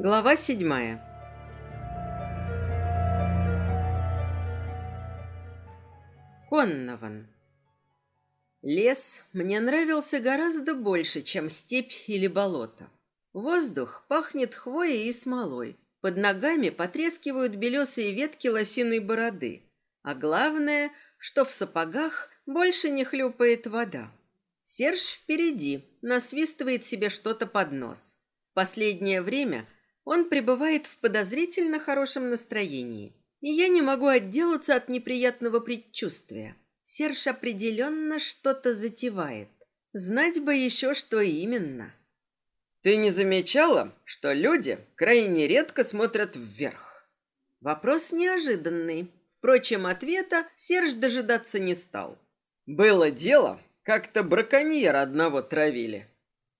Глава седьмая. Коннован. Лес мне нравился гораздо больше, чем степь или болото. Воздух пахнет хвоей и смолой. Под ногами потрескивают белесые ветки лосиной бороды. А главное, что в сапогах больше не хлюпает вода. Серж впереди, насвистывает себе что-то под нос. Последнее время – он пребывает в подозрительно хорошем настроении. И я не могу отделаться от неприятного предчувствия. Серж определенно что-то затевает. Знать бы еще, что именно. Ты не замечала, что люди крайне редко смотрят вверх? Вопрос неожиданный. Впрочем, ответа Серж дожидаться не стал. Было дело, как-то браконьера одного травили.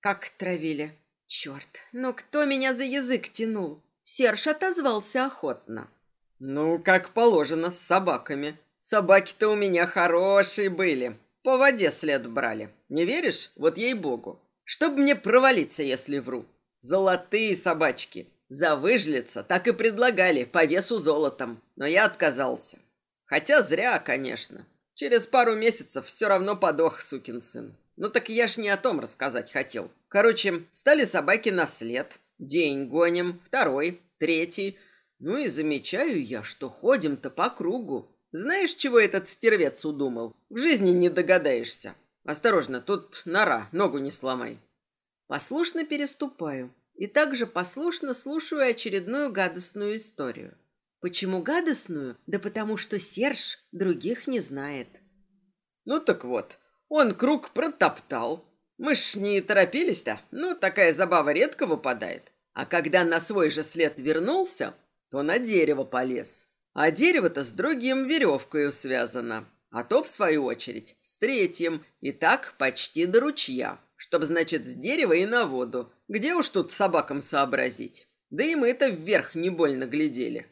Как травили? Черт, но кто меня за язык тянул? Серж отозвался охотно. Ну, как положено, с собаками. Собаки-то у меня хорошие были. По воде след брали. Не веришь? Вот ей-богу. Чтоб мне провалиться, если вру. Золотые собачки. За выжлица так и предлагали, по весу золотом. Но я отказался. Хотя зря, конечно. Через пару месяцев все равно подох, сукин сын. Ну так я ж не о том рассказать хотел. Короче, стали собаки на след. День гоним, второй, третий. Ну и замечаю я, что ходим-то по кругу. Знаешь, чего этот стервец удумал? В жизни не догадаешься. Осторожно, тут нора, ногу не сломай. Послушно переступаю и также послушно слушаю очередную гадостную историю. Почему гадостную? Да потому что Серж других не знает. Ну так вот, он круг протоптал, мы ж не торопились-то, ну, такая забава редко выпадает. А когда на свой же след вернулся, то на дерево полез. А дерево-то с другим веревкою связано. А то, в свою очередь, с третьим. И так почти до ручья. Чтоб, значит, с дерева и на воду. Где уж тут собакам сообразить? Да и мы-то вверх не больно глядели.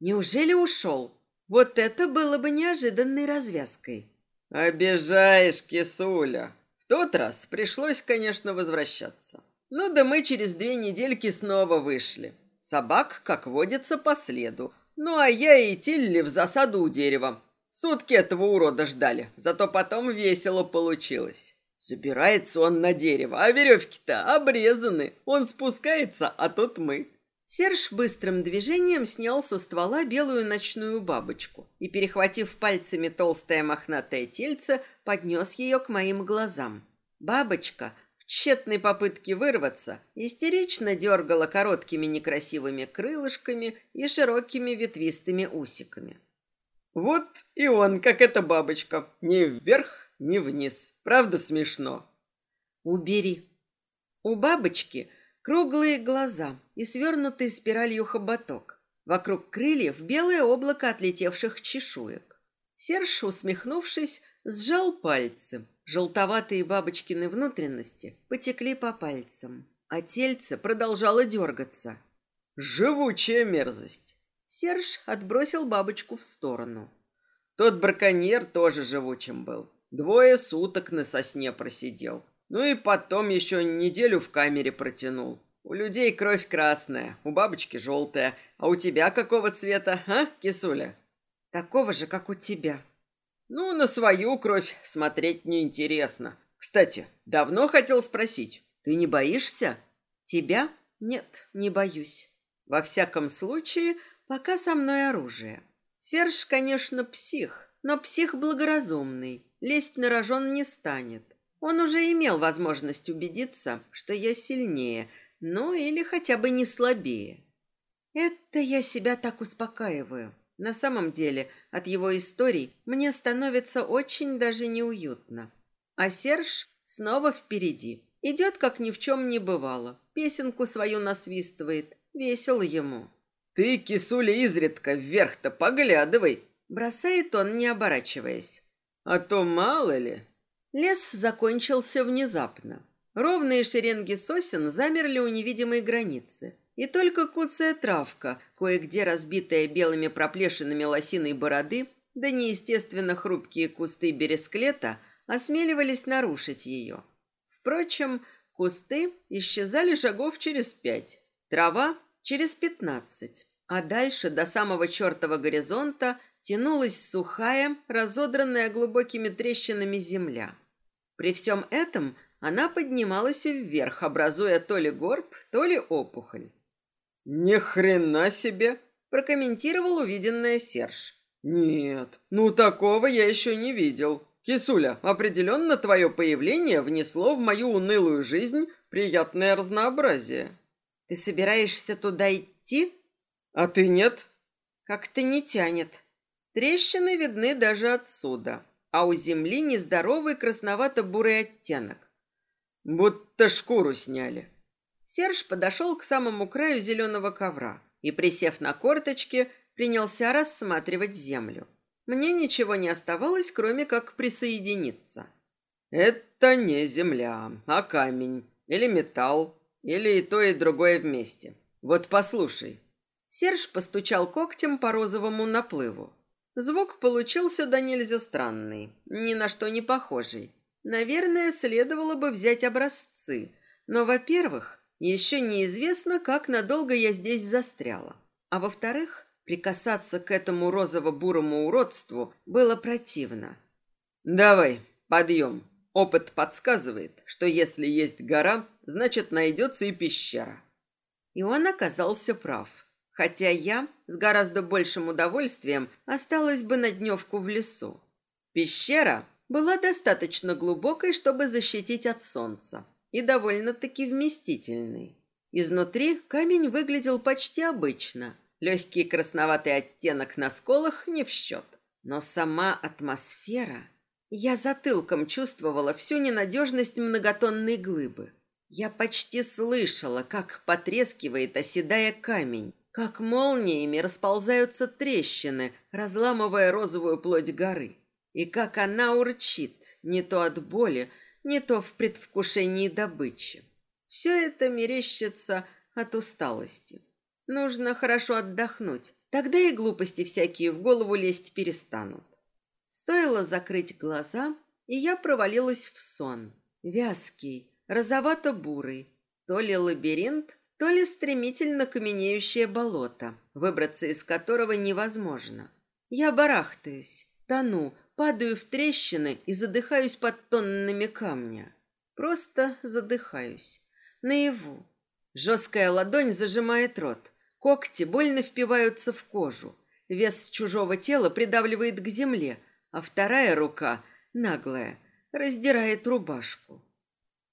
Неужели ушел? Вот это было бы неожиданной развязкой. Обижаешь, кисуля тот раз пришлось, конечно, возвращаться. Ну да мы через две недельки снова вышли. Собак, как водится, по следу. Ну а я и Тилли в засаду у дерева. Сутки этого урода ждали, зато потом весело получилось. Забирается он на дерево, а веревки-то обрезаны. Он спускается, а тут мы. Серж быстрым движением снял со ствола белую ночную бабочку и, перехватив пальцами толстое мохнатое тельце, поднес ее к моим глазам. Бабочка, в тщетной попытке вырваться, истерично дергала короткими некрасивыми крылышками и широкими ветвистыми усиками. «Вот и он, как эта бабочка, ни вверх, ни вниз. Правда смешно?» «Убери». У бабочки круглые глаза и свернутый спиралью хоботок. Вокруг крыльев белое облако отлетевших чешуек. Серж, усмехнувшись, сжал пальцы. Желтоватые бабочкины внутренности потекли по пальцам, а тельце продолжало дергаться. «Живучая мерзость!» Серж отбросил бабочку в сторону. Тот браконьер тоже живучим был. Двое суток на сосне просидел. Ну и потом еще неделю в камере протянул. У людей кровь красная, у бабочки желтая, а у тебя какого цвета, а, кисуля? Такого же, как у тебя. Ну, на свою кровь смотреть неинтересно. Кстати, давно хотел спросить, ты не боишься? Тебя? Нет, не боюсь. Во всяком случае, пока со мной оружие. Серж, конечно, псих, но псих благоразумный. Лезть на рожон не станет. Он уже имел возможность убедиться, что я сильнее, ну или хотя бы не слабее. Это я себя так успокаиваю. На самом деле, от его историй мне становится очень даже неуютно. А Серж снова впереди. Идет, как ни в чем не бывало. Песенку свою насвистывает. Весело ему. «Ты, кисуля, изредка вверх-то поглядывай!» Бросает он, не оборачиваясь. «А то мало ли...» Лес закончился внезапно. Ровные шеренги сосен замерли у невидимой границы. И только куцая травка, кое-где разбитая белыми проплешинами лосиной бороды, да неестественно хрупкие кусты бересклета осмеливались нарушить ее. Впрочем, кусты исчезали шагов через пять. Трава через пятнадцать. А дальше, до самого чертова горизонта, тянулась сухая, разодранная глубокими трещинами земля. При всем этом она поднималась вверх, образуя то ли горб, то ли опухоль. «Ни хрена себе!» – прокомментировал увиденное Серж. «Нет, ну такого я еще не видел. Кисуля, определенно твое появление внесло в мою унылую жизнь приятное разнообразие». «Ты собираешься туда идти?» «А ты нет?» «Как-то не тянет. Трещины видны даже отсюда, а у земли нездоровый красновато-бурый оттенок. Будто шкуру сняли». Серж подошел к самому краю зеленого ковра и, присев на корточки, принялся рассматривать землю. Мне ничего не оставалось, кроме как присоединиться. «Это не земля, а камень. Или металл. Или и то, и другое вместе. Вот послушай». Серж постучал когтем по розовому наплыву. Звук получился да нельзя странный, ни на что не похожий. Наверное, следовало бы взять образцы. Но, во-первых, еще неизвестно, как надолго я здесь застряла. А во-вторых, Прикасаться к этому розово-бурому уродству было противно. «Давай, подъем. Опыт подсказывает, что если есть гора, значит найдется и пещера». И он оказался прав. Хотя я с гораздо большим удовольствием осталась бы на дневку в лесу. Пещера была достаточно глубокой, чтобы защитить от солнца, и довольно-таки вместительной. Изнутри камень выглядел почти обычно, Легкий красноватый оттенок на сколах не в счет. Но сама атмосфера... Я затылком чувствовала всю ненадежность многотонной глыбы. Я почти слышала, как потрескивает, оседая камень, как молниями расползаются трещины, разламывая розовую плоть горы, и как она урчит, не то от боли, не то в предвкушении добычи. Все это мерещится от усталости. Нужно хорошо отдохнуть, тогда и глупости всякие в голову лезть перестанут. Стоило закрыть глаза, и я провалилась в сон. Вязкий, розовато-бурый, то ли лабиринт, то ли стремительно каменеющее болото, выбраться из которого невозможно. Я барахтаюсь, тону, падаю в трещины и задыхаюсь под тоннами камня. Просто задыхаюсь. Наяву. Жесткая ладонь зажимает рот. Когти больно впиваются в кожу. Вес чужого тела придавливает к земле, а вторая рука, наглая, раздирает рубашку.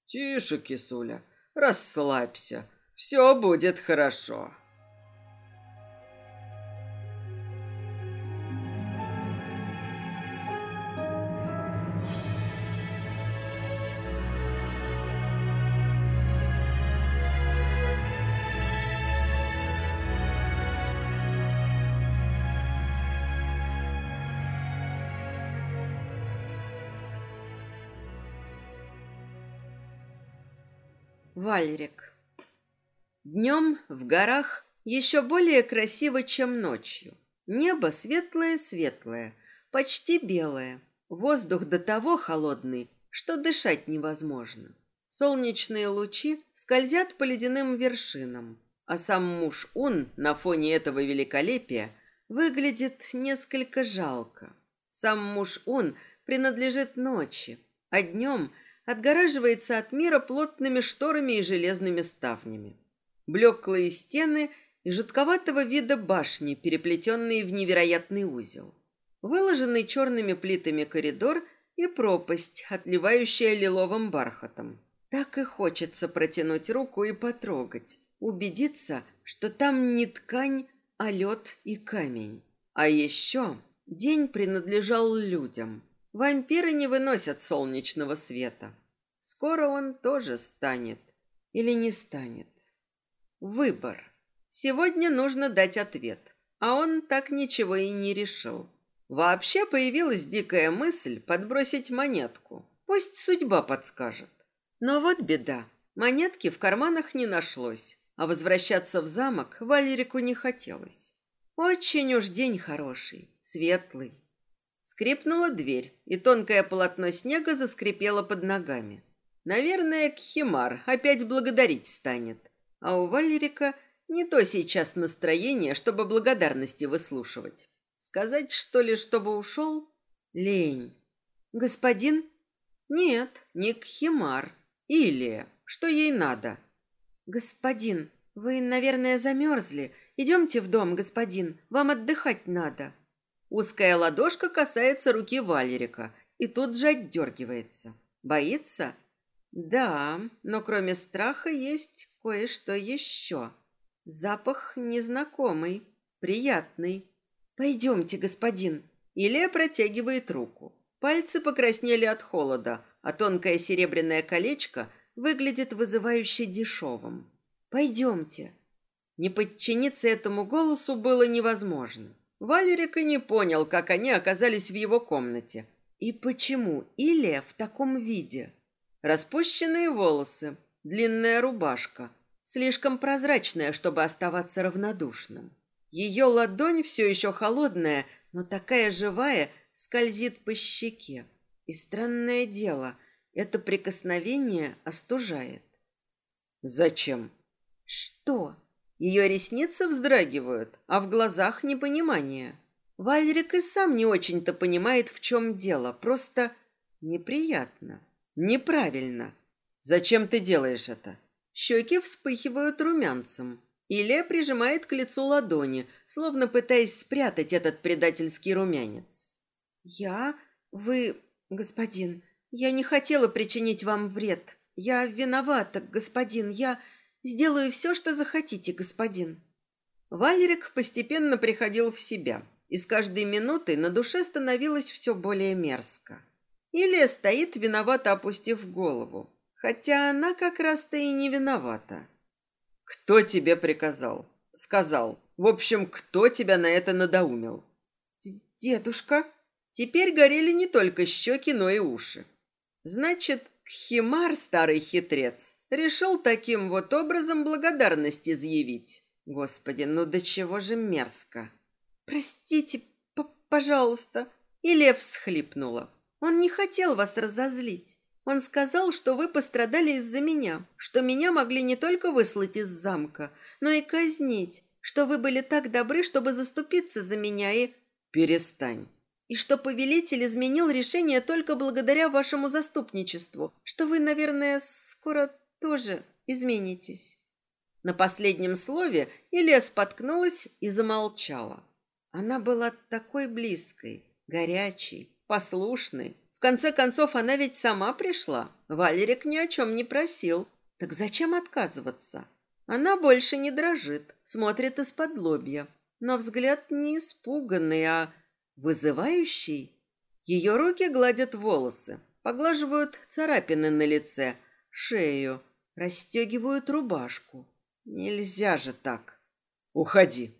«Тише, кисуля, расслабься. Все будет хорошо». Вальрик. Днем в горах еще более красиво, чем ночью. Небо светлое-светлое, почти белое. Воздух до того холодный, что дышать невозможно. Солнечные лучи скользят по ледяным вершинам, а сам муж Ун на фоне этого великолепия выглядит несколько жалко. Сам муж Ун принадлежит ночи, а днем – отгораживается от мира плотными шторами и железными ставнями. Блеклые стены и жутковатого вида башни, переплетенные в невероятный узел. Выложенный черными плитами коридор и пропасть, отливающая лиловым бархатом. Так и хочется протянуть руку и потрогать, убедиться, что там не ткань, а лед и камень. А еще день принадлежал людям – Вампиры не выносят солнечного света. Скоро он тоже станет или не станет. Выбор. Сегодня нужно дать ответ, а он так ничего и не решил. Вообще появилась дикая мысль подбросить монетку. Пусть судьба подскажет. Но вот беда. Монетки в карманах не нашлось, а возвращаться в замок Валерику не хотелось. Очень уж день хороший, светлый. Скрипнула дверь, и тонкое полотно снега заскрипело под ногами. Наверное, Кхимар опять благодарить станет. А у Валерика Не то сейчас настроение, чтобы благодарности выслушивать. Сказать, что ли, чтобы ушел? Лень. Господин? Нет, не Кхимар. Илия. Что ей надо? Господин, вы, наверное, замерзли. Идемте в дом, господин. Вам отдыхать надо. Узкая ладошка касается руки Валерика и тут же отдергивается. Боится? Да, но кроме страха есть кое-что еще. Запах незнакомый, приятный. Пойдемте, господин. Илья протягивает руку. Пальцы покраснели от холода, а тонкое серебряное колечко выглядит вызывающе дешевым. Пойдемте. Не подчиниться этому голосу было невозможно. Валерик и не понял, как они оказались в его комнате. И почему Илья в таком виде? Распущенные волосы, длинная рубашка, слишком прозрачная, чтобы оставаться равнодушным. Ее ладонь все еще холодная, но такая живая, скользит по щеке. И странное дело, это прикосновение остужает. Зачем? Что? Ее ресницы вздрагивают, а в глазах непонимание. Вальрик и сам не очень-то понимает, в чем дело, просто неприятно. Неправильно. Зачем ты делаешь это? Щеки вспыхивают румянцем. Илья прижимает к лицу ладони, словно пытаясь спрятать этот предательский румянец. «Я? Вы, господин, я не хотела причинить вам вред. Я виновата, господин. Я сделаю все, что захотите, господин». Валерик постепенно приходил в себя, и с каждой минутой на душе становилось все более мерзко. Илья стоит, виновато опустив голову. Хотя она как раз-то и не виновата. «Кто тебе приказал?» «Сказал. В общем, кто тебя на это надоумил?» «Дедушка». Теперь горели не только щеки, но и уши. Значит, Химар, старый хитрец, решил таким вот образом благодарность изъявить. Господи, ну до чего же мерзко. «Простите, пожалуйста». И Лев всхлипнула. Он не хотел вас разозлить. Он сказал, что вы пострадали из-за меня, что меня могли не только выслать из замка, но и казнить, что вы были так добры, чтобы заступиться за меня и... Перестань. И что повелитель изменил решение только благодаря вашему заступничеству, что вы, наверное, скоро тоже изменитесь. На последнем слове Илья споткнулась и замолчала. Она была такой близкой, горячей, послушной. В конце концов, она ведь сама пришла. Валерик ни о чем не просил. Так зачем отказываться? Она больше не дрожит, смотрит из-под лобья. Но взгляд не испуганный, а вызывающий. Ее руки гладят волосы, поглаживают царапины на лице, шею, расстегивают рубашку. Нельзя же так. Уходи.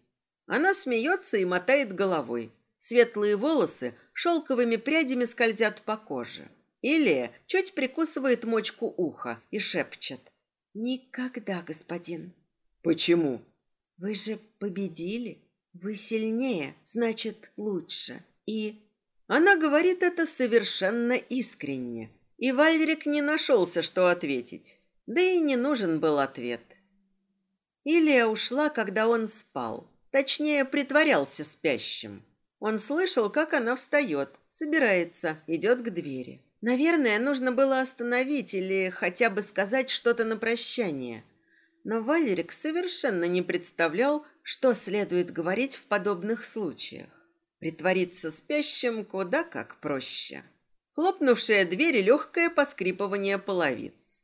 Она смеется и мотает головой. Светлые волосы шелковыми прядями скользят по коже. Илия чуть прикусывает мочку уха и шепчет. «Никогда, господин». «Почему?» «Вы же победили. Вы сильнее, значит, лучше. И...» Она говорит это совершенно искренне. И Вальрик не нашелся, что ответить. Да и не нужен был ответ. Илия ушла, когда он спал. Точнее, притворялся спящим. Он слышал, как она встает, собирается, идет к двери. Наверное, нужно было остановить или хотя бы сказать что-то на прощание. Но Валерик совершенно не представлял, что следует говорить в подобных случаях. Притвориться спящим куда как проще. Хлопнувшая дверь легкое поскрипывание половиц.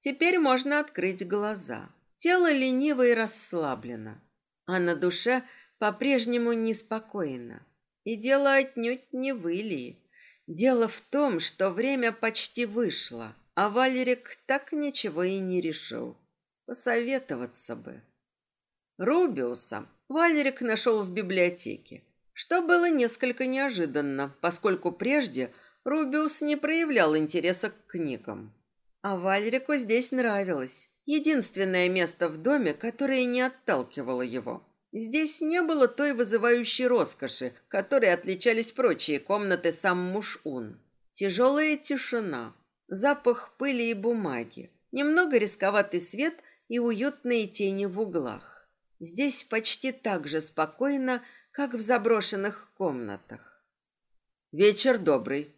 Теперь можно открыть глаза. Тело лениво и расслаблено, а на душе по-прежнему неспокойно. И дело отнюдь не в Илии. Дело в том, что время почти вышло, а Валерик так ничего и не решил. Посоветоваться бы. Рубиуса Валерик нашел в библиотеке, что было несколько неожиданно, поскольку прежде Рубиус не проявлял интереса к книгам. А Валерику здесь нравилось. Единственное место в доме, которое не отталкивало его. Здесь не было той вызывающей роскоши, которой отличались прочие комнаты сам Мушун. Тяжелая тишина, запах пыли и бумаги, немного рисковатый свет и уютные тени в углах. Здесь почти так же спокойно, как в заброшенных комнатах. «Вечер добрый».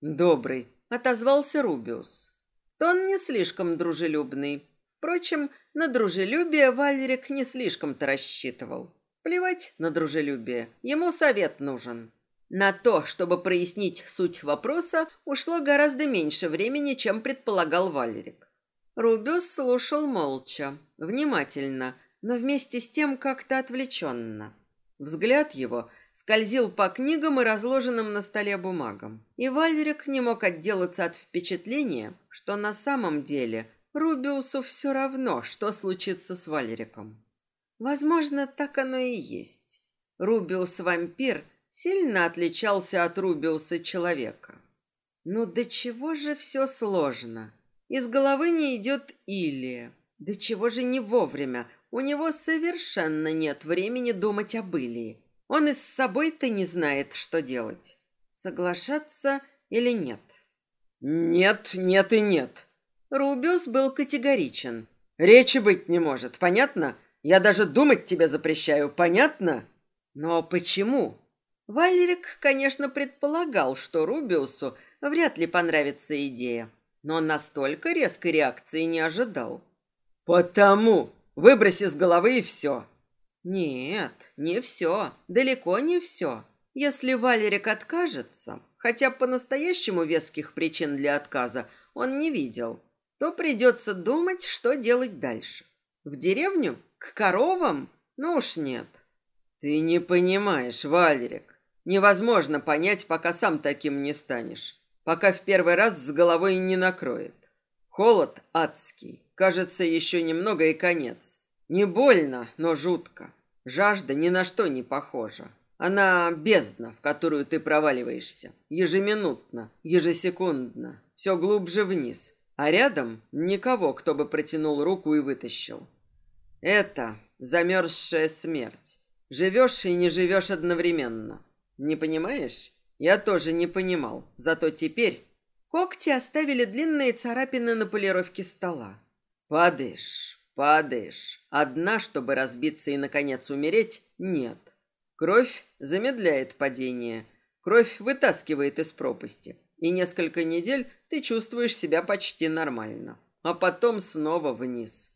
«Добрый», — отозвался Рубиус. Тон не слишком дружелюбный. Впрочем, на дружелюбие Валерик не слишком-то рассчитывал. Плевать на дружелюбие, ему совет нужен. На то, чтобы прояснить суть вопроса, ушло гораздо меньше времени, чем предполагал Валерик. Рубиус слушал молча, внимательно, но вместе с тем как-то отвлеченно. Взгляд его скользил по книгам и разложенным на столе бумагам. И Вальрик не мог отделаться от впечатления, что на самом деле Рубиусу все равно, что случится с Валериком. Возможно, так оно и есть. Рубиус-вампир сильно отличался от Рубиуса-человека. Ну до чего же все сложно? Из головы не идет Илия. До чего же не вовремя? У него совершенно нет времени думать об Илии. Он и с собой-то не знает, что делать. Соглашаться или нет? Нет, нет и нет. Рубиус был категоричен. Речи быть не может, понятно? Я даже думать тебе запрещаю, понятно? Но почему? Валерик, конечно, предполагал, что Рубиусу вряд ли понравится идея, но настолько резкой реакции не ожидал. Потому выброси с головы и все. Нет, не все. Далеко не все. Если Валерик откажется, хотя по-настоящему веских причин для отказа он не видел, то придется думать, что делать дальше. В деревню? К коровам? Ну уж нет. Ты не понимаешь, Валерик. Невозможно понять, пока сам таким не станешь. Пока в первый раз с головой не накроет. Холод адский. Кажется, еще немного и конец. Не больно, но жутко. Жажда ни на что не похожа. Она бездна, в которую ты проваливаешься. Ежеминутно, ежесекундно. Все глубже вниз. А рядом никого, кто бы протянул руку и вытащил. Это замерзшая смерть. Живешь и не живешь одновременно. Не понимаешь? Я тоже не понимал. Зато теперь когти оставили длинные царапины на полировке стола. Падаешь, Падаешь. Одна, чтобы разбиться и, наконец, умереть, нет. Кровь замедляет падение. Кровь вытаскивает из пропасти. И несколько недель ты чувствуешь себя почти нормально. А потом снова вниз.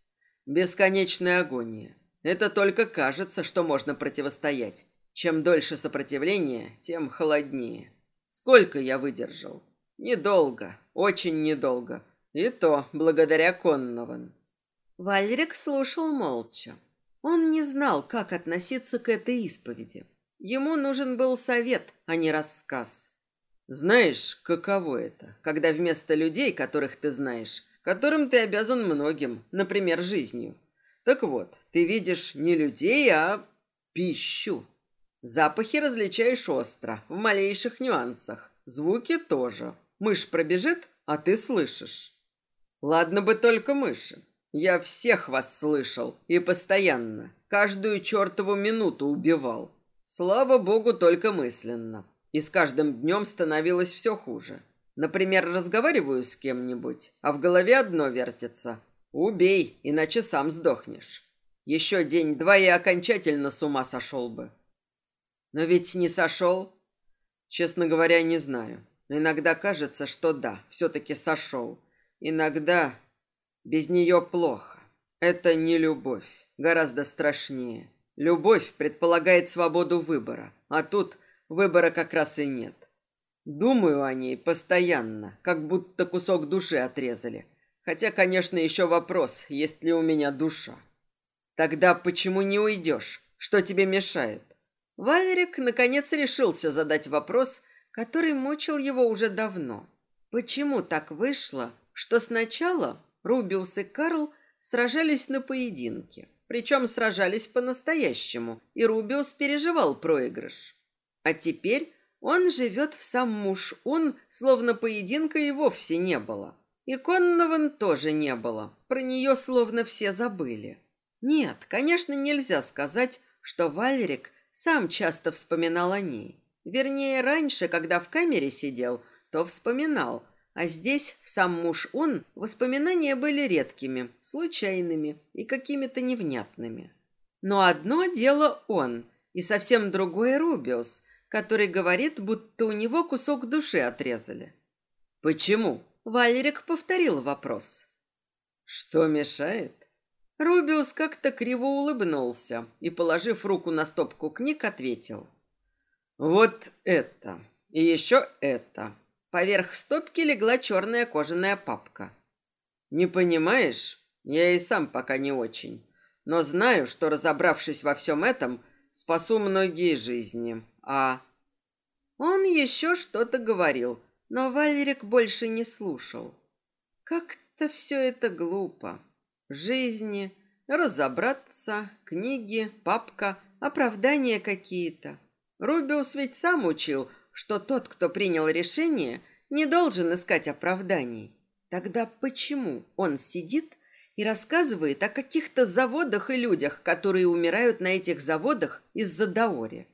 Бесконечная агония. Это только кажется, что можно противостоять. Чем дольше сопротивление, тем холоднее. Сколько я выдержал? Недолго, очень недолго. И то благодаря Коннован. Вальрик слушал молча. Он не знал, как относиться к этой исповеди. Ему нужен был совет, а не рассказ. Знаешь, каково это, когда вместо людей, которых ты знаешь, которым ты обязан многим, например, жизнью. Так вот, ты видишь не людей, а пищу. Запахи различаешь остро, в малейших нюансах. Звуки тоже. Мышь пробежит, а ты слышишь. Ладно бы только мыши. Я всех вас слышал и постоянно, каждую чертову минуту убивал. Слава богу, только мысленно. И с каждым днем становилось все хуже. Например, разговариваю с кем-нибудь, а в голове одно вертится. Убей, иначе сам сдохнешь. Еще день-два и окончательно с ума сошел бы. Но ведь не сошел. Честно говоря, не знаю. Иногда кажется, что да, все-таки сошел. Иногда без нее плохо. Это не любовь. Гораздо страшнее. Любовь предполагает свободу выбора, а тут выбора как раз и нет. Думаю о ней постоянно, как будто кусок души отрезали. Хотя, конечно, еще вопрос, есть ли у меня душа. Тогда почему не уйдешь? Что тебе мешает? Валерик наконец решился задать вопрос, который мучил его уже давно. Почему так вышло, что сначала Рубиус и Карл сражались на поединке. Причем сражались по-настоящему, и Рубиус переживал проигрыш. А теперь он живет в сам муж он, словно поединка и вовсе не было. И Коннован тоже не было, про нее словно все забыли. Нет, конечно, нельзя сказать, что Вальрик сам часто вспоминал о ней. Вернее, раньше, когда в камере сидел, то вспоминал, а здесь, в сам муж он, воспоминания были редкими, случайными и какими-то невнятными. Но одно дело он, и совсем другое Рубиус, который говорит, будто у него кусок души отрезали. «Почему?» Валерик повторил вопрос. «Что мешает?» Рубиус как-то криво улыбнулся и, положив руку на стопку книг, ответил. «Вот это и еще это». Поверх стопки легла черная кожаная папка. «Не понимаешь? Я и сам пока не очень. Но знаю, что, разобравшись во всем этом, спасу многие жизни. А...» Он еще что-то говорил, но Валерик больше не слушал. Как-то все это глупо. Жизни, разобраться, книги, папка, оправдания какие-то. Рубиус ведь сам учил, что тот, кто принял решение, не должен искать оправданий. Тогда почему он сидит и рассказывает о каких-то заводах и людях, которые умирают на этих заводах из-за Даори?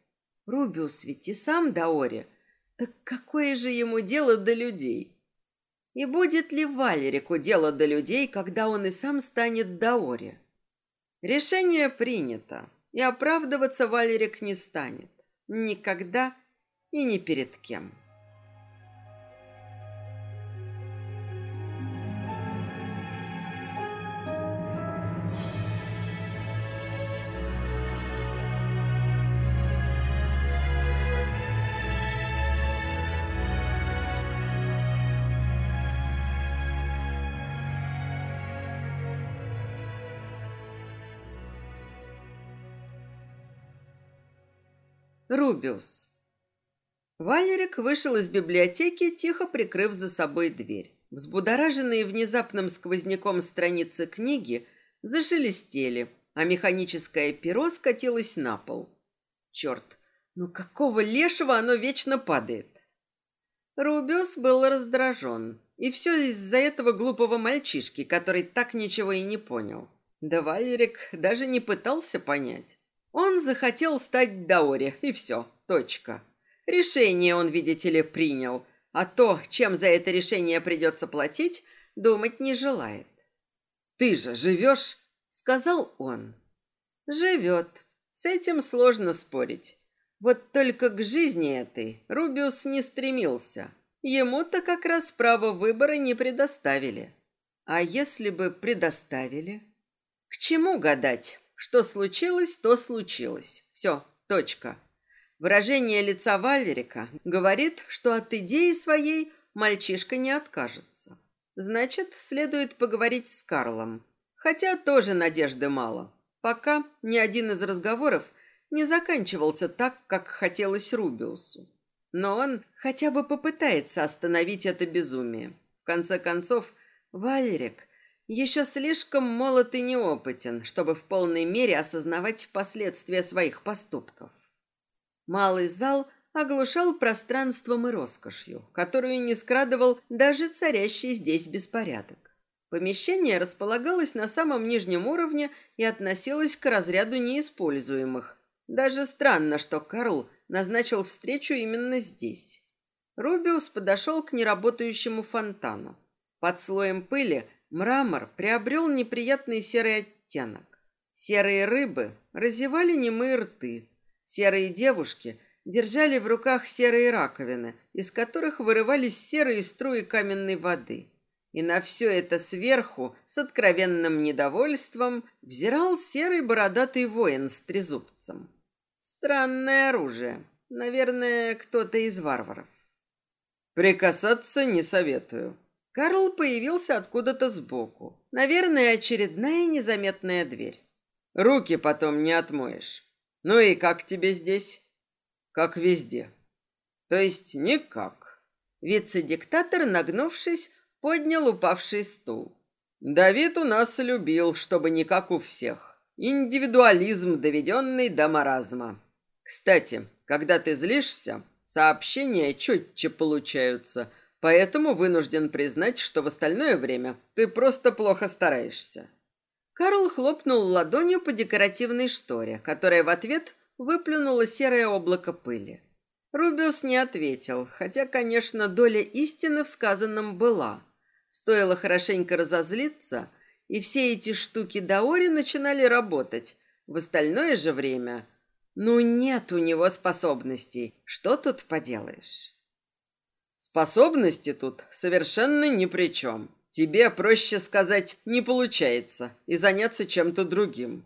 Рубиус ведь и сам Даори – так какое же ему дело до людей? И будет ли Валерику дело до людей, когда он и сам станет Даори? Решение принято, и оправдываться Валерик не станет. Никогда и ни перед кем. Рубиус. Валерик вышел из библиотеки, тихо прикрыв за собой дверь. Взбудораженные внезапным сквозняком страницы книги зашелестели, а механическое перо скатилось на пол. Черт, ну какого лешего оно вечно падает? Рубиус был раздражен. И все из-за этого глупого мальчишки, который так ничего и не понял. Да Валерик даже не пытался понять. Он захотел стать Даори, и все, точка. Решение он, видите ли, принял, а то, чем за это решение придется платить, думать не желает. «Ты же живешь?» — сказал он. «Живет. С этим сложно спорить. Вот только к жизни этой Рубиус не стремился. Ему-то как раз право выбора не предоставили. А если бы предоставили? К чему гадать? Что случилось, то случилось. Все, точка. Выражение лица Валерика говорит, что от идеи своей мальчишка не откажется. Значит, следует поговорить с Карлом. Хотя тоже надежды мало. Пока ни один из разговоров не заканчивался так, как хотелось Рубиусу. Но он хотя бы попытается остановить это безумие. В конце концов, Валерик еще слишком молод и неопытен, чтобы в полной мере осознавать последствия своих поступков. Малый зал оглушал пространством и роскошью, которую не скрадывал даже царящий здесь беспорядок. Помещение располагалось на самом нижнем уровне и относилось к разряду неиспользуемых. Даже странно, что Карл назначил встречу именно здесь. Рубиус подошел к неработающему фонтану. Под слоем пыли Мрамор приобрел неприятный серый оттенок. Серые рыбы разевали немые рты. Серые девушки держали в руках серые раковины, из которых вырывались серые струи каменной воды. И на все это сверху, с откровенным недовольством, взирал серый бородатый воин с трезубцем. Странное оружие. Наверное, кто-то из варваров. «Прикасаться не советую», Карл появился откуда-то сбоку. Наверное, очередная незаметная дверь. Руки потом не отмоешь. Ну и как тебе здесь? Как везде. То есть никак. Вице-диктатор, нагнувшись, поднял упавший стул. Давид у нас любил, чтобы не как у всех. Индивидуализм, доведенный до маразма. Кстати, когда ты злишься, сообщения четче получаются, Поэтому вынужден признать, что в остальное время ты просто плохо стараешься. Карл хлопнул ладонью по декоративной шторе, которая в ответ выплюнула серое облако пыли. Рубиус не ответил, хотя, конечно, доля истины в сказанном была. Стоило хорошенько разозлиться, и все эти штуки Даори начинали работать, В остальное же время... Ну, нет у него способностей. Что тут поделаешь? Способности тут совершенно ни при чем. Тебе, проще сказать, не получается и заняться чем-то другим.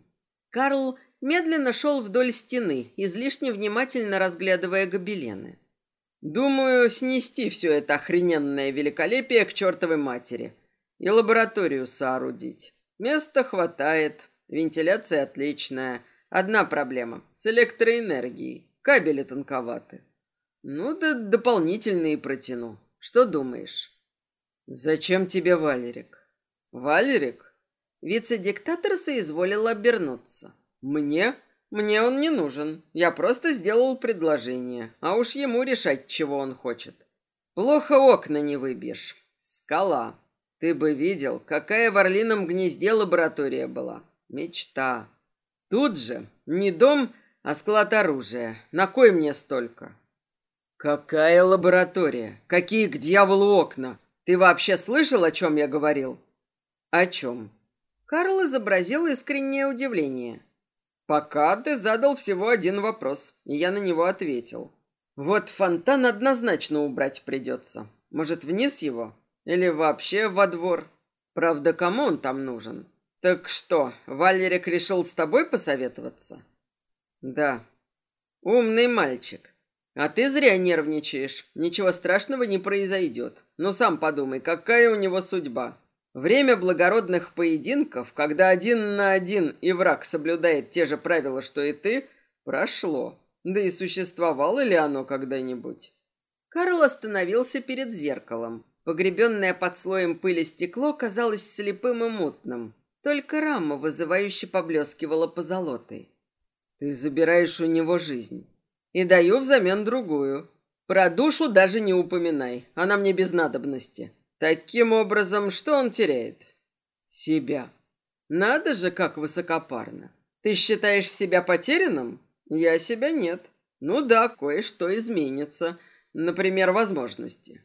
Карл медленно шел вдоль стены, излишне внимательно разглядывая гобелены. Думаю, снести все это охрененное великолепие к чертовой матери и лабораторию соорудить. Места хватает, вентиляция отличная. Одна проблема с электроэнергией. Кабели тонковаты. Ну да дополнительные протяну. Что думаешь? Зачем тебе Валерик? Валерик? Вице-диктатор соизволил обернуться. Мне? Мне он не нужен. Я просто сделал предложение, а уж ему решать, чего он хочет. Плохо окна не выбьешь. Скала. Ты бы видел, какая в Орлином гнезде лаборатория была. Мечта. Тут же не дом, а склад оружия. На кой мне столько? Какая лаборатория? Какие к дьяволу окна? Ты вообще слышал, о чем я говорил? О чем? Карл изобразил искреннее удивление. Пока ты задал всего один вопрос, и я на него ответил. Вот фонтан однозначно убрать придется. Может, вниз его? Или вообще во двор? Правда, кому он там нужен? Так что, Валерик решил с тобой посоветоваться? Да. Умный мальчик. А ты зря нервничаешь. Ничего страшного не произойдет. Ну сам подумай, какая у него судьба. Время благородных поединков, когда один на один и враг соблюдает те же правила, что и ты, прошло. Да и существовало ли оно когда-нибудь? Карл остановился перед зеркалом. Погребенное под слоем пыли стекло казалось слепым и мутным. Только рама вызывающе поблескивала позолотой. Ты забираешь у него жизнь и даю взамен другую. Про душу даже не упоминай, она мне без надобности. Таким образом, что он теряет? Себя. Надо же, как высокопарно. Ты считаешь себя потерянным? Я себя нет. Ну да, кое-что изменится. Например, возможности,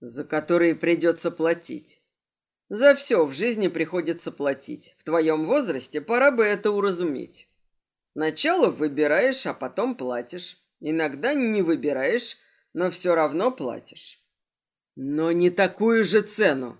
за которые придется платить. За все в жизни приходится платить. В твоем возрасте пора бы это уразуметь. Сначала выбираешь, а потом платишь. Иногда не выбираешь, но все равно платишь. Но не такую же цену.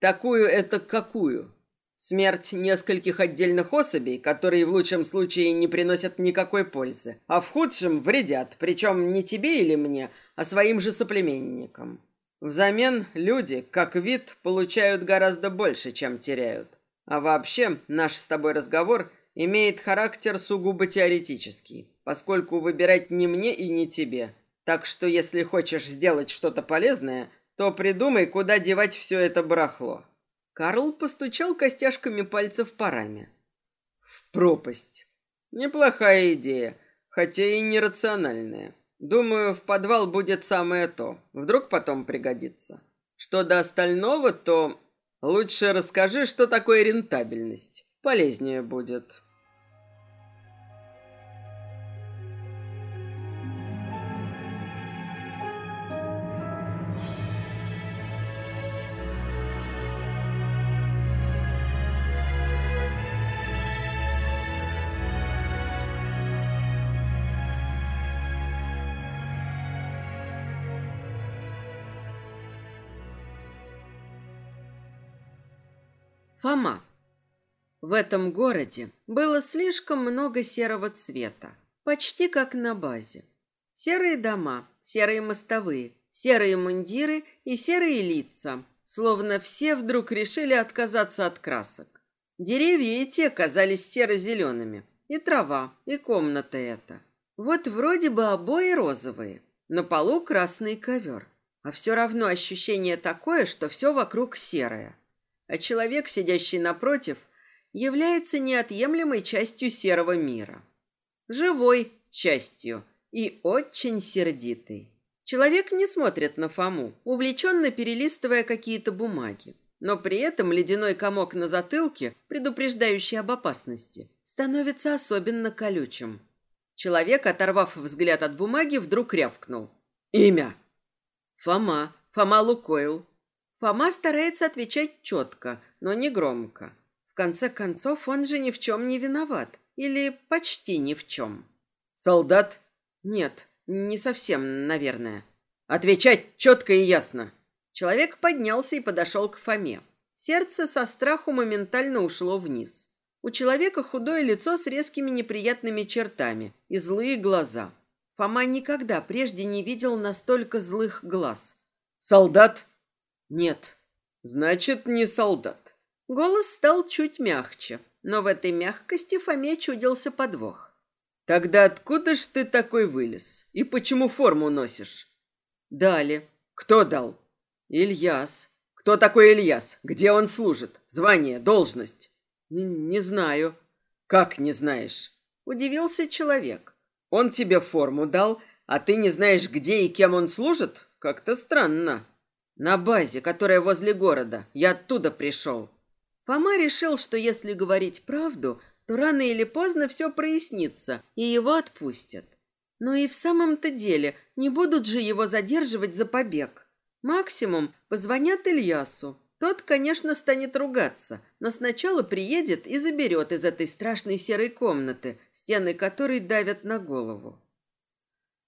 Такую это какую? Смерть нескольких отдельных особей, которые в лучшем случае не приносят никакой пользы, а в худшем вредят, причем не тебе или мне, а своим же соплеменникам. Взамен люди, как вид, получают гораздо больше, чем теряют. А вообще, наш с тобой разговор – имеет характер сугубо теоретический, поскольку выбирать не мне и не тебе. Так что если хочешь сделать что-то полезное, то придумай, куда девать все это барахло. Карл постучал костяшками пальцев по раме. В пропасть. Неплохая идея, хотя и нерациональная. Думаю, в подвал будет самое то. Вдруг потом пригодится. Что до остального, то лучше расскажи, что такое рентабельность. Полезнее будет. Фома. В этом городе было слишком много серого цвета, почти как на базе. Серые дома, серые мостовые, серые мундиры и серые лица, словно все вдруг решили отказаться от красок. Деревья и те казались серо-зелеными, и трава, и комната эта. Вот вроде бы обои розовые, на полу красный ковер, а все равно ощущение такое, что все вокруг серое а человек, сидящий напротив, является неотъемлемой частью серого мира. Живой частью и очень сердитый. Человек не смотрит на Фому, увлеченно перелистывая какие-то бумаги. Но при этом ледяной комок на затылке, предупреждающий об опасности, становится особенно колючим. Человек, оторвав взгляд от бумаги, вдруг рявкнул. «Имя!» «Фома. Фома Лукойл. Фома старается отвечать четко, но не громко. В конце концов, он же ни в чем не виноват. Или почти ни в чем. Солдат? Нет, не совсем, наверное. Отвечать четко и ясно. Человек поднялся и подошел к Фоме. Сердце со страху моментально ушло вниз. У человека худое лицо с резкими неприятными чертами и злые глаза. Фома никогда прежде не видел настолько злых глаз. «Солдат?» «Нет». «Значит, не солдат». Голос стал чуть мягче, но в этой мягкости Фоме чудился подвох. «Тогда откуда ж ты такой вылез? И почему форму носишь?» «Дали». «Кто дал?» «Ильяс». «Кто такой Ильяс? Где он служит? Звание, должность?» «Не, не знаю». «Как не знаешь?» Удивился человек. «Он тебе форму дал, а ты не знаешь, где и кем он служит? Как-то странно». «На базе, которая возле города. Я оттуда пришел». Фома решил, что если говорить правду, то рано или поздно все прояснится, и его отпустят. Но и в самом-то деле не будут же его задерживать за побег. Максимум позвонят Ильясу. Тот, конечно, станет ругаться, но сначала приедет и заберет из этой страшной серой комнаты, стены которой давят на голову.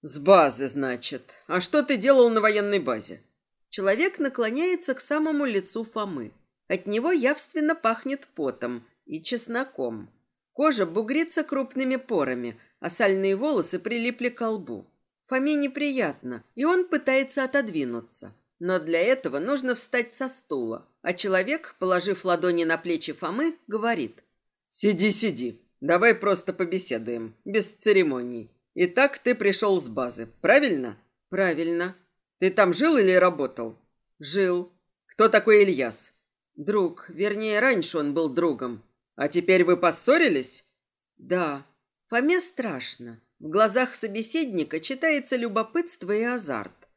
«С базы, значит. А что ты делал на военной базе?» Человек наклоняется к самому лицу Фомы. От него явственно пахнет потом и чесноком. Кожа бугрится крупными порами, а сальные волосы прилипли к лбу. Фоме неприятно, и он пытается отодвинуться. Но для этого нужно встать со стула, а человек, положив ладони на плечи Фомы, говорит. «Сиди, сиди. Давай просто побеседуем, без церемоний. Итак, ты пришел с базы, правильно?» «Правильно». «Ты там жил или работал?» «Жил». «Кто такой Ильяс?» «Друг. Вернее, раньше он был другом». «А теперь вы поссорились?» «Да». Фоме страшно. В глазах собеседника читается любопытство и азарт.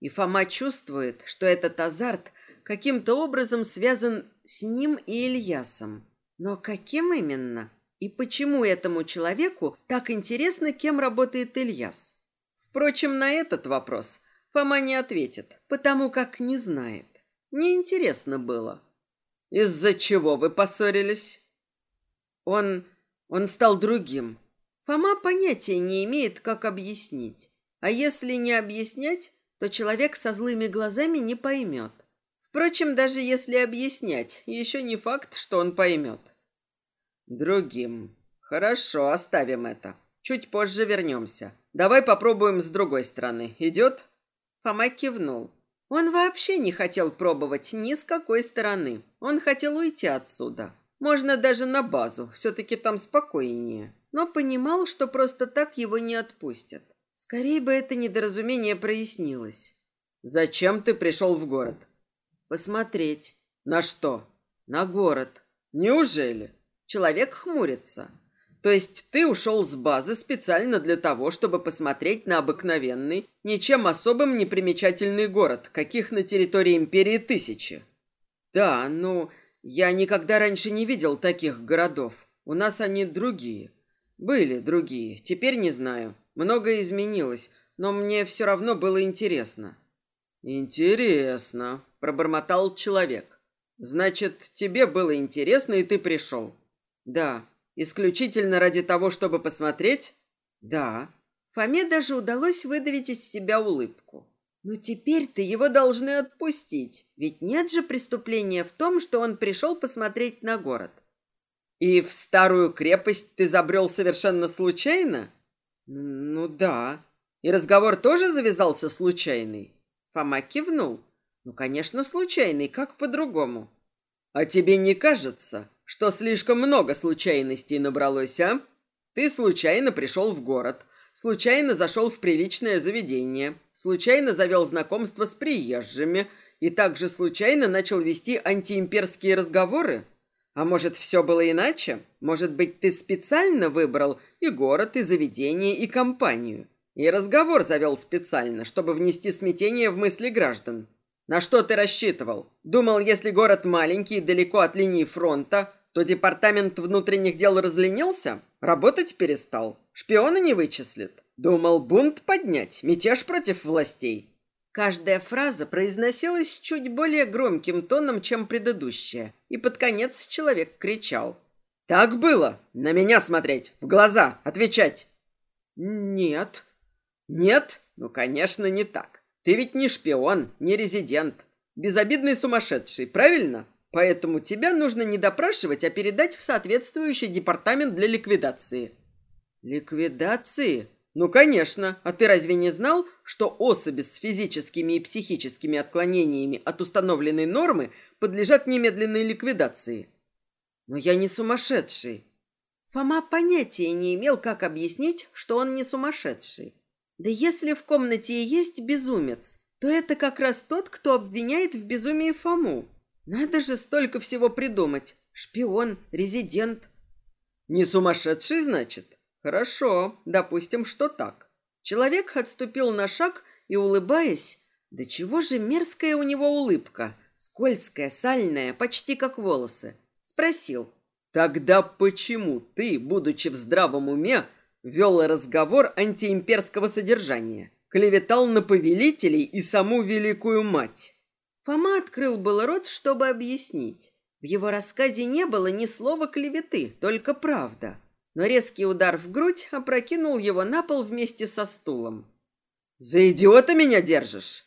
И Фома чувствует, что этот азарт каким-то образом связан с ним и Ильясом. Но каким именно? И почему этому человеку так интересно, кем работает Ильяс? Впрочем, на этот вопрос Фома не ответит, потому как не знает. Неинтересно было. «Из-за чего вы поссорились?» Он... он стал другим. Фома понятия не имеет, как объяснить. А если не объяснять, то человек со злыми глазами не поймет. Впрочем, даже если объяснять, еще не факт, что он поймет. Другим. Хорошо, оставим это. Чуть позже вернемся. Давай попробуем с другой стороны. Идет? Фома кивнул. Он вообще не хотел пробовать ни с какой стороны. Он хотел уйти отсюда. Можно даже на базу, все-таки там спокойнее. Но понимал, что просто так его не отпустят. Скорее бы это недоразумение прояснилось. «Зачем ты пришел в город?» «Посмотреть». «На что?» «На город». «Неужели?» Человек хмурится. То есть ты ушел с базы специально для того, чтобы посмотреть на обыкновенный, ничем особым не примечательный город, каких на территории империи тысячи? Да, ну, я никогда раньше не видел таких городов. У нас они другие. Были другие, теперь не знаю. Многое изменилось, но мне все равно было интересно. Интересно, пробормотал человек. Значит, тебе было интересно, и ты пришел? Да. Исключительно ради того, чтобы посмотреть? Да. Фоме даже удалось выдавить из себя улыбку. Но теперь-то его должны отпустить, ведь нет же преступления в том, что он пришел посмотреть на город. И в старую крепость ты забрел совершенно случайно? Ну да. И разговор тоже завязался случайный? Фома кивнул. Ну, конечно, случайный, как по-другому. А тебе не кажется, что слишком много случайностей набралось, а? Ты случайно пришел в город, случайно зашел в приличное заведение, случайно завел знакомство с приезжими и также случайно начал вести антиимперские разговоры? А может, все было иначе? Может быть, ты специально выбрал и город, и заведение, и компанию? И разговор завел специально, чтобы внести смятение в мысли граждан? На что ты рассчитывал? Думал, если город маленький далеко от линии фронта, то департамент внутренних дел разленился? Работать перестал? Шпиона не вычислит? Думал бунт поднять, мятеж против властей? Каждая фраза произносилась чуть более громким тоном, чем предыдущая, и под конец человек кричал. Так было? На меня смотреть, в глаза, отвечать. Нет. Нет? Ну, конечно, не так. Ты ведь не шпион, не резидент. Безобидный сумасшедший, правильно? Поэтому тебя нужно не допрашивать, а передать в соответствующий департамент для ликвидации. Ликвидации? Ну, конечно. А ты разве не знал, что особи с физическими и психическими отклонениями от установленной нормы подлежат немедленной ликвидации? Но я не сумасшедший. Фома понятия не имел, как объяснить, что он не сумасшедший. Да если в комнате и есть безумец, то это как раз тот, кто обвиняет в безумии Фому. Надо же столько всего придумать. Шпион, резидент. Не сумасшедший, значит? Хорошо, допустим, что так. Человек отступил на шаг и, улыбаясь, да чего же мерзкая у него улыбка, скользкая, сальная, почти как волосы, спросил. Тогда почему ты, будучи в здравом уме, вел разговор антиимперского содержания, клеветал на повелителей и саму великую мать? Фома открыл был рот, чтобы объяснить. В его рассказе не было ни слова клеветы, только правда. Но резкий удар в грудь опрокинул его на пол вместе со стулом. «За идиота меня держишь?»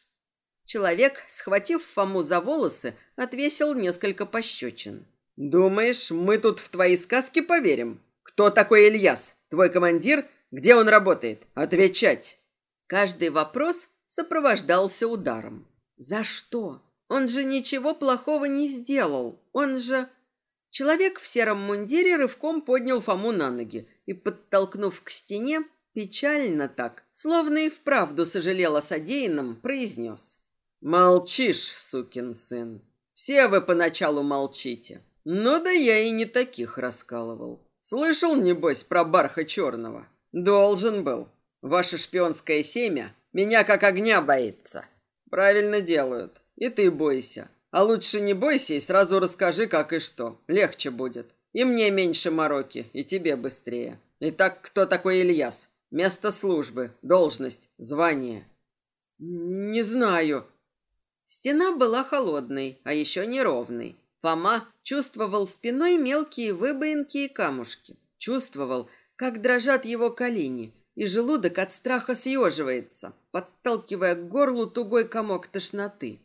Человек, схватив Фому за волосы, отвесил несколько пощечин. «Думаешь, мы тут в твои сказки поверим? Кто такой Ильяс? Твой командир? Где он работает? Отвечать!» Каждый вопрос сопровождался ударом. «За что?» Он же ничего плохого не сделал. Он же... Человек в сером мундире рывком поднял Фому на ноги и, подтолкнув к стене, печально так, словно и вправду сожалел о содеянном, произнес. «Молчишь, сукин сын. Все вы поначалу молчите. Ну да я и не таких раскалывал. Слышал, небось, про барха черного? Должен был. Ваше шпионское семя меня как огня боится. Правильно делают. И ты бойся. А лучше не бойся и сразу расскажи, как и что. Легче будет. И мне меньше мороки, и тебе быстрее. Итак, кто такой Ильяс? Место службы, должность, звание. Не знаю. Стена была холодной, а еще неровной. Фома чувствовал спиной мелкие выбоинки и камушки. Чувствовал, как дрожат его колени, и желудок от страха съеживается, подталкивая к горлу тугой комок тошноты.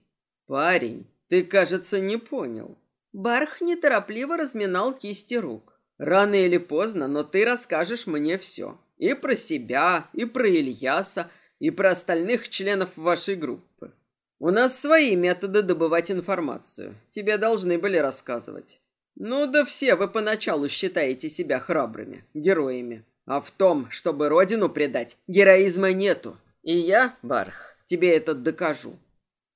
«Парень, ты, кажется, не понял». Барх неторопливо разминал кисти рук. «Рано или поздно, но ты расскажешь мне все. И про себя, и про Ильяса, и про остальных членов вашей группы. У нас свои методы добывать информацию. Тебе должны были рассказывать. Ну да все вы поначалу считаете себя храбрыми, героями. А в том, чтобы родину предать, героизма нету. И я, Барх, тебе это докажу.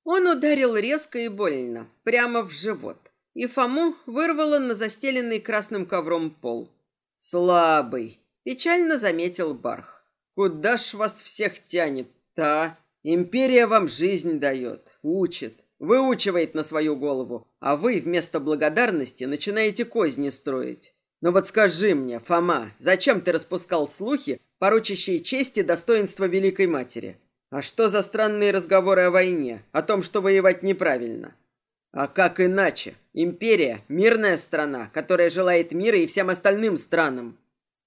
Он ударил резко и больно, прямо в живот, и Фому вырвало на застеленный красным ковром пол. «Слабый», — печально заметил Барх. «Куда ж вас всех тянет-то? Империя вам жизнь дает, учит, выучивает на свою голову, а вы вместо благодарности начинаете козни строить. Но вот скажи мне, Фома, зачем ты распускал слухи, порочащие честь и достоинство Великой Матери? А что за странные разговоры о войне, о том, что воевать неправильно? А как иначе? Империя – мирная страна, которая желает мира и всем остальным странам.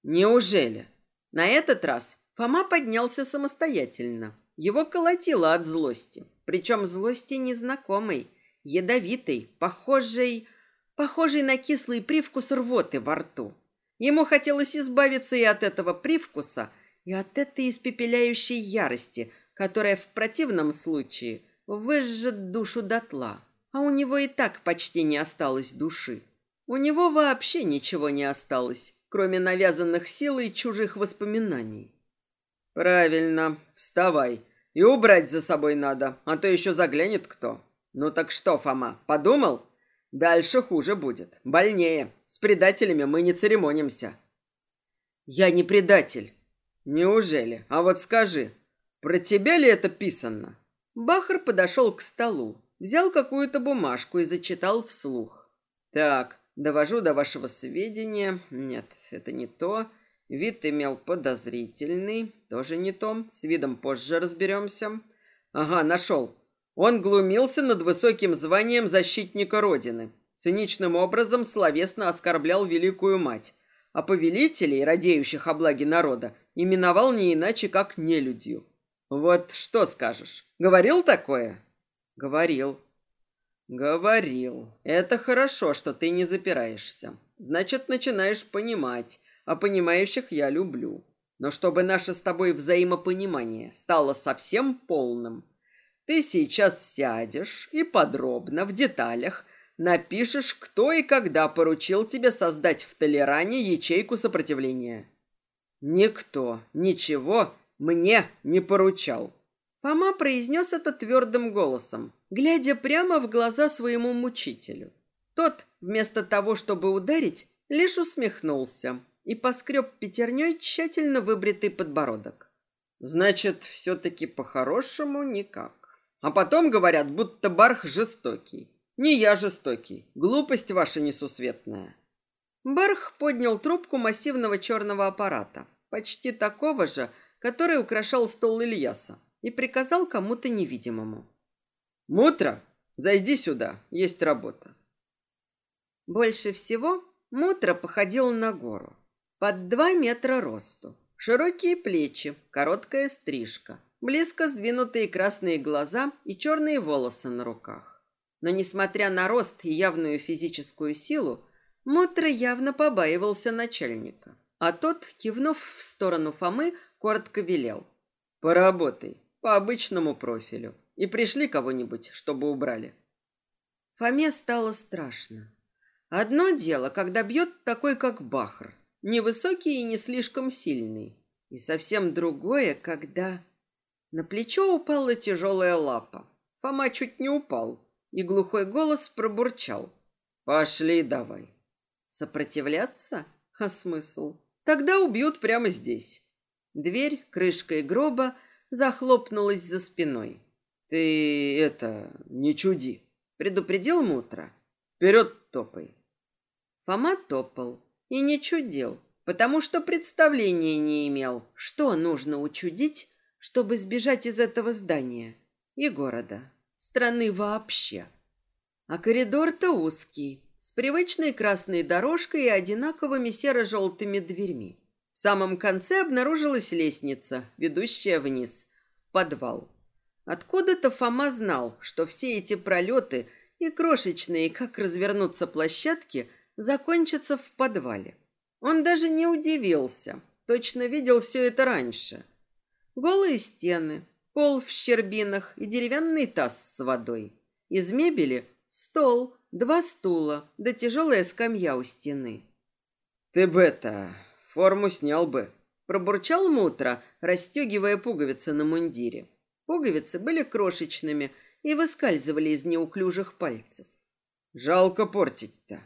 Неужели? На этот раз Фома поднялся самостоятельно. Его колотило от злости. Причем злости незнакомой, ядовитой, похожей... похожей на кислый привкус рвоты во рту. Ему хотелось избавиться и от этого привкуса, и от этой испепеляющей ярости – которая в противном случае выжжет душу дотла. А у него и так почти не осталось души. У него вообще ничего не осталось, кроме навязанных силой чужих воспоминаний. «Правильно, вставай. И убрать за собой надо, а то еще заглянет кто. Ну так что, Фома, подумал? Дальше хуже будет, больнее. С предателями мы не церемонимся». «Я не предатель». «Неужели? А вот скажи, про тебя ли это писано? Бахар подошел к столу, взял какую-то бумажку и зачитал вслух. Так, довожу до вашего сведения. Нет, это не то. Вид имел подозрительный. Тоже не то. С видом позже разберемся. Ага, нашел. Он глумился над высоким званием защитника Родины. Циничным образом словесно оскорблял великую мать, а повелителей, радеющих о благе народа, именовал не иначе, как нелюдью. Вот что скажешь? Говорил такое? Говорил. Говорил. Это хорошо, что ты не запираешься. Значит, начинаешь понимать, а понимающих я люблю. Но чтобы наше с тобой взаимопонимание стало совсем полным, ты сейчас сядешь и подробно, в деталях, напишешь, кто и когда поручил тебе создать в Толеране ячейку сопротивления. Никто ничего мне не поручал. Фома произнес это твердым голосом, глядя прямо в глаза своему мучителю. Тот, вместо того, чтобы ударить, лишь усмехнулся и поскреб пятерней тщательно выбритый подбородок. Значит, все-таки по-хорошему никак. А потом говорят, будто Барх жестокий. Не я жестокий. Глупость ваша несусветная. Барх поднял трубку массивного черного аппарата, почти такого же, который украшал стол Ильяса, и приказал кому-то невидимому. «Мутра, зайди сюда, есть работа». Больше всего Мутра походил на гору. Под два метра росту, широкие плечи, короткая стрижка, близко сдвинутые красные глаза и черные волосы на руках. Но, несмотря на рост и явную физическую силу, Мутра явно побаивался начальника. А тот, кивнув в сторону Фомы, коротко велел. «Поработай, по обычному профилю. И пришли кого-нибудь, чтобы убрали». Фоме стало страшно. Одно дело, когда бьет такой, как Бахр, невысокий и не слишком сильный. И совсем другое, когда... На плечо упала тяжелая лапа. Фома чуть не упал, и глухой голос пробурчал. «Пошли давай». Сопротивляться? А смысл? Тогда убьют прямо здесь. Дверь крышкой гроба захлопнулась за спиной. «Ты это, не чуди», — предупредил Мутра. «Вперед топай». Фома топал и не чудил, потому что представления не имел, что нужно учудить, чтобы сбежать из этого здания и города, страны вообще. А коридор-то узкий, с привычной красной дорожкой и одинаковыми серо-желтыми дверьми. В самом конце обнаружилась лестница, ведущая вниз, в подвал. Откуда-то Фома знал, что все эти пролеты и крошечные, как развернуться площадки, закончатся в подвале. Он даже не удивился, точно видел все это раньше – Голые стены, пол в щербинах и деревянный таз с водой. Из мебели стол, два стула, да тяжелая скамья у стены. «Ты бы это, форму снял бы», — пробурчал Мутро, расстегивая пуговицы на мундире. Пуговицы были крошечными и выскальзывали из неуклюжих пальцев. «Жалко портить-то».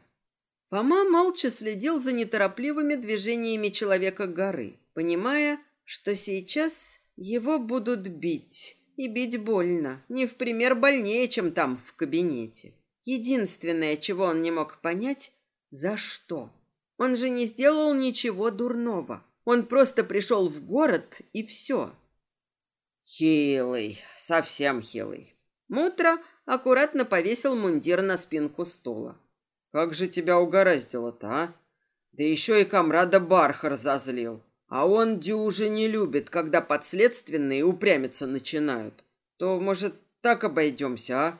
Фома молча следил за неторопливыми движениями человека горы, понимая, что сейчас его будут бить. И бить больно, не в пример больнее, чем там, в кабинете. Единственное, чего он не мог понять, за что. Он же не сделал ничего дурного. Он просто пришел в город, и все. Хилый, совсем хилый. Мутро аккуратно повесил мундир на спинку стула. Как же тебя угораздило-то, а? Да еще и комрада Бархар зазлил. А он дюже не любит, когда подследственные упрямиться начинают. То, может, так обойдемся, а?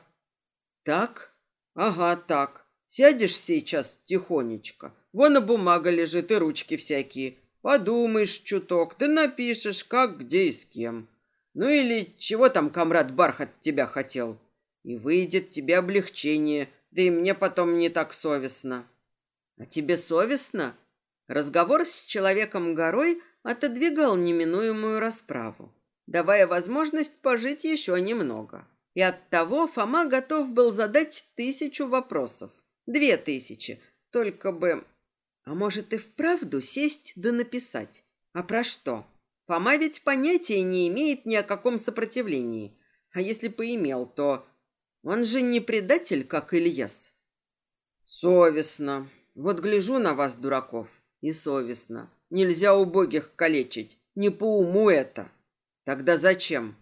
Так? Ага, так. Сядешь сейчас тихонечко. Вон и бумага лежит, и ручки всякие. Подумаешь чуток, да напишешь, как, где и с кем. Ну или чего там комрад Бархат тебя хотел. И выйдет тебе облегчение, да и мне потом не так совестно. А тебе совестно? Разговор с человеком-горой отодвигал неминуемую расправу, давая возможность пожить еще немного. И оттого Фома готов был задать тысячу вопросов. Две тысячи. Только бы... А может и вправду сесть да написать? А про что? Фома ведь понятия не имеет ни о каком сопротивлении. А если поимел, то... Он же не предатель, как Ильяс. Совестно. Вот гляжу на вас, дураков, и совестно. Нельзя убогих калечить. Не по уму это. Тогда зачем?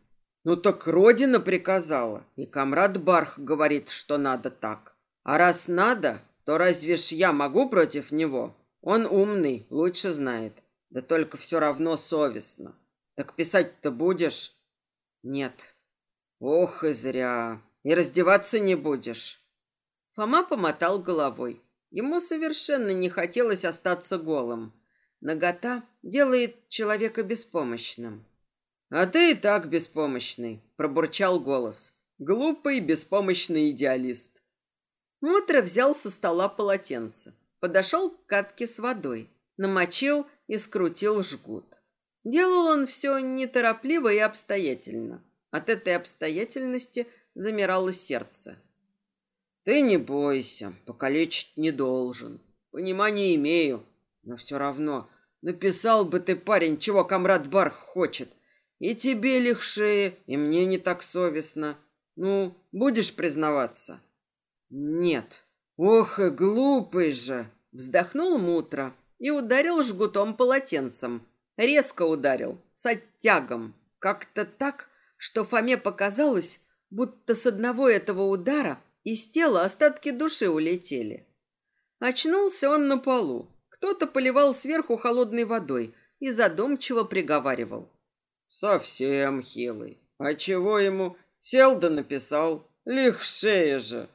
Ну так Родина приказала. И комрад Барх говорит, что надо так. А раз надо, то разве ж я могу против него? Он умный, лучше знает. Да только все равно совестно. Так писать-то будешь? Нет. Ох и зря. И раздеваться не будешь. Фома помотал головой. Ему совершенно не хотелось остаться голым. Нагота делает человека беспомощным. «А ты и так беспомощный», — пробурчал голос. «Глупый, беспомощный идеалист». Мутро взял со стола полотенце, подошел к катке с водой, намочил и скрутил жгут. Делал он все неторопливо и обстоятельно. От этой обстоятельности замирало сердце. «Ты не бойся, покалечить не должен. Понимание имею, но все равно написал бы ты, парень, чего комрад Барх хочет. И тебе легче, и мне не так совестно. Ну, будешь признаваться? Нет. Ох глупый же. Вздохнул Мутро и ударил жгутом полотенцем. Резко ударил, с оттягом. Как-то так, что Фоме показалось, будто с одного этого удара из тела остатки души улетели. Очнулся он на полу. Кто-то поливал сверху холодной водой и задумчиво приговаривал. Совсем хилый. А чего ему? Сел да написал. Лихшея же.